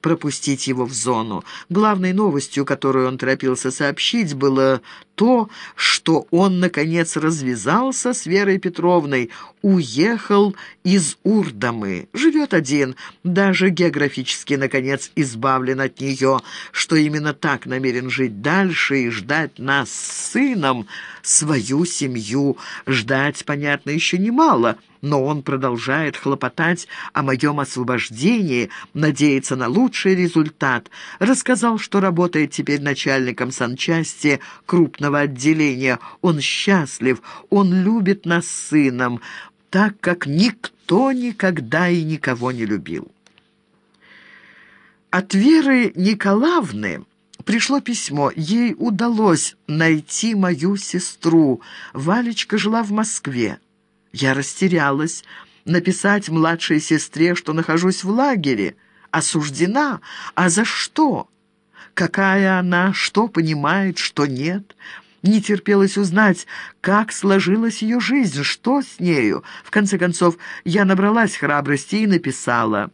пропустить его в зону. Главной новостью, которую он торопился сообщить, было то, что он, наконец, развязался с Верой Петровной, уехал из Урдамы, живет один, даже географически, наконец, избавлен от нее, что именно так намерен жить дальше и ждать нас с сыном, свою семью. Ждать, понятно, еще немало, но он продолжает хлопотать о моем освобождении, надеется на лучший результат. Рассказал, что работает теперь начальником санчасти крупного отделения. Он счастлив, он любит нас с сыном, так как никто никогда и никого не любил. От Веры Николаевны пришло письмо. Ей удалось найти мою сестру. Валечка жила в Москве. Я растерялась. Написать младшей сестре, что нахожусь в лагере. Осуждена? А за что? Какая она, что понимает, что нет? Не терпелось узнать, как сложилась ее жизнь, что с нею. В конце концов, я набралась храбрости и написала...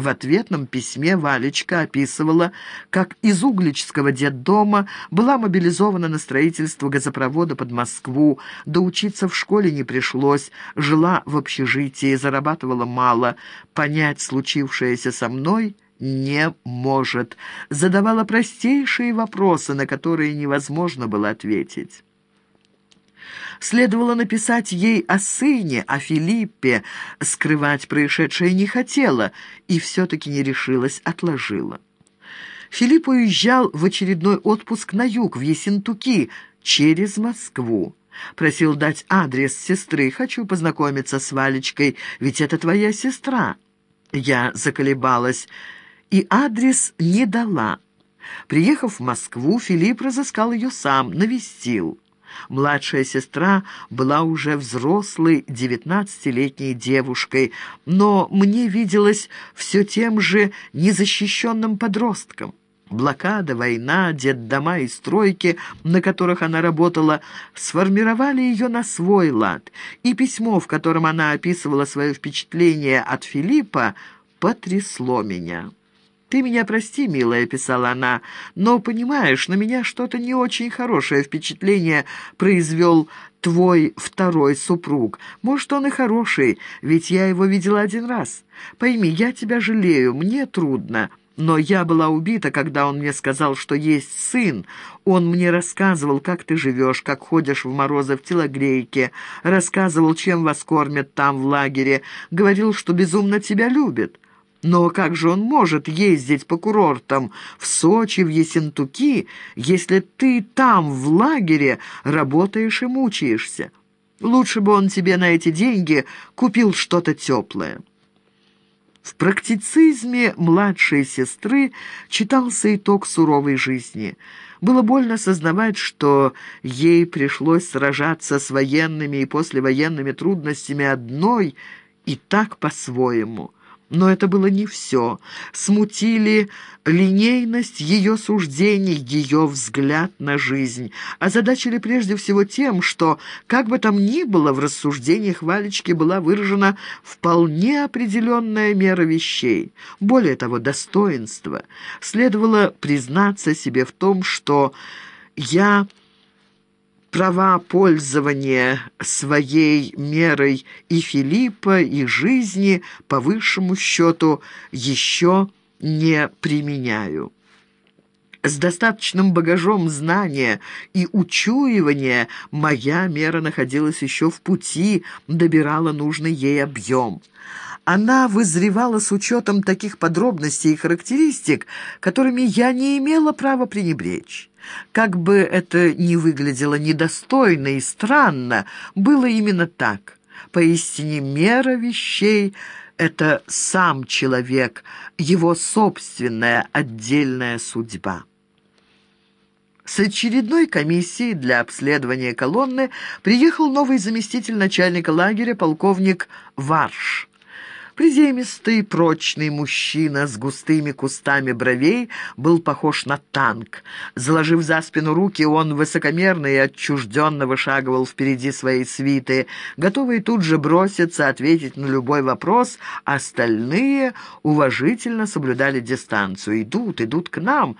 В ответном письме Валечка описывала, как из Угличского детдома была мобилизована на строительство газопровода под Москву, да учиться в школе не пришлось, жила в общежитии, зарабатывала мало, понять случившееся со мной не может, задавала простейшие вопросы, на которые невозможно было ответить. Следовало написать ей о сыне, о Филиппе. Скрывать происшедшее не хотела и все-таки не решилась, отложила. Филипп уезжал в очередной отпуск на юг, в Ессентуки, через Москву. Просил дать адрес сестры. «Хочу познакомиться с Валечкой, ведь это твоя сестра». Я заколебалась и адрес не дала. Приехав в Москву, Филипп разыскал ее сам, навестил. Младшая сестра была уже взрослой девятнадцатилетней девушкой, но мне виделась все тем же незащищенным подростком. Блокада, война, детдома и стройки, на которых она работала, сформировали ее на свой лад, и письмо, в котором она описывала свое впечатление от Филиппа, потрясло меня. «Ты меня прости, милая», — писала она, «но, понимаешь, на меня что-то не очень хорошее впечатление произвел твой второй супруг. Может, он и хороший, ведь я его видела один раз. Пойми, я тебя жалею, мне трудно». Но я была убита, когда он мне сказал, что есть сын. Он мне рассказывал, как ты живешь, как ходишь в морозы в телогрейке, рассказывал, чем вас кормят там, в лагере, говорил, что безумно тебя любит. Но как же он может ездить по курортам в Сочи, в Ессентуки, если ты там, в лагере, работаешь и мучаешься? Лучше бы он тебе на эти деньги купил что-то теплое». В практицизме младшей сестры читался итог суровой жизни. Было больно сознавать, что ей пришлось сражаться с военными и послевоенными трудностями одной и так по-своему – но это было не все. Смутили линейность ее суждений, ее взгляд на жизнь. Озадачили прежде всего тем, что, как бы там ни было, в рассуждениях Валечки была выражена вполне определенная мера вещей. Более того, достоинство. Следовало признаться себе в том, что я права пользования своей мерой и Филиппа, и жизни, по высшему счету, еще не применяю. С достаточным багажом знания и учуивания моя мера находилась еще в пути, добирала нужный ей объем. Она вызревала с учетом таких подробностей и характеристик, которыми я не имела права пренебречь. Как бы это ни выглядело недостойно и странно, было именно так. Поистине мера вещей — это сам человек, его собственная отдельная судьба. С очередной комиссией для обследования колонны приехал новый заместитель начальника лагеря, полковник Варш. Приземистый, прочный мужчина с густыми кустами бровей был похож на танк. Заложив за спину руки, он высокомерно и отчужденно вышагивал впереди своей свиты, готовый тут же броситься, ответить на любой вопрос, остальные уважительно соблюдали дистанцию. «Идут, идут к нам!»